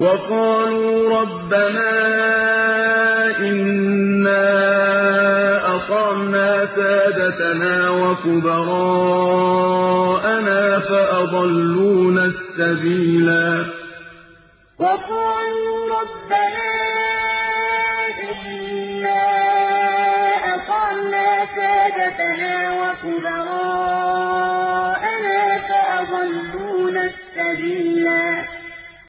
وَقَالُوا رَبَّنَا إِنَّا أَطَعْنَا سَادَتَنَا وَكُبَرَاءَنَا فَأَضَلُّونَا السَّبِيلَا. وَقَالُوا رَبَّنَا إِنَّا أَطَعْنَا سَادَتَنَا وَكُبَرَاءَنَا فَأَضَلُّونَا السَّبِيلَا.